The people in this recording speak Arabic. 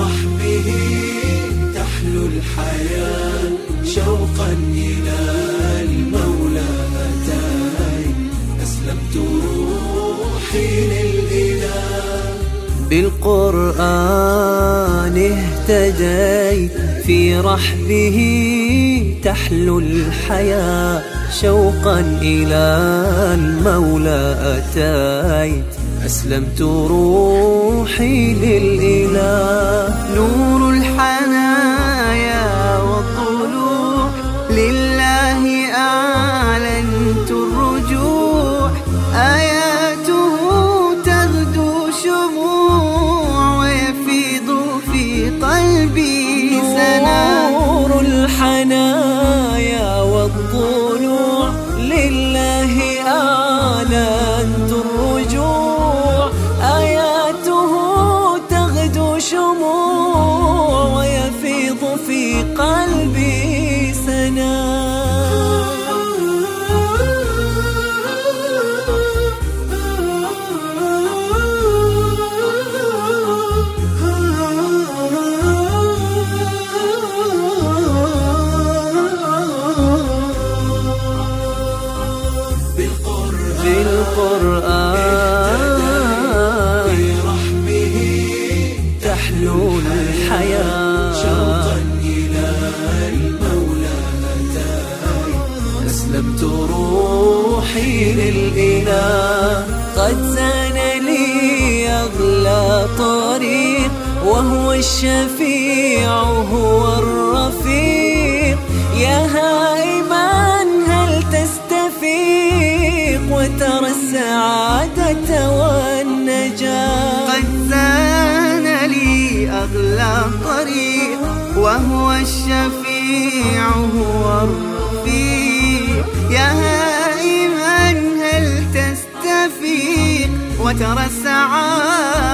وافرح به تحلو الحياة شوقا إلى المولى أتاي. أسلمت روحي للإله بالقرآن اهتديت في رحبه تحلو الحياة شوقا إلى المولى أتيت أسلمت روحي للإله نور الحنايا بالقرآن برحمه تحلو الحياة. شوقا إلى المولى أسلمت روحي للإله. قد زان لي أغلى طريق وهو الشفيع هو الرفيق السعادة والنجاة. قد زان لي أغلى طريق وهو الشفيع هو الرفيق. يا هائما هل تستفيق وترى السعادة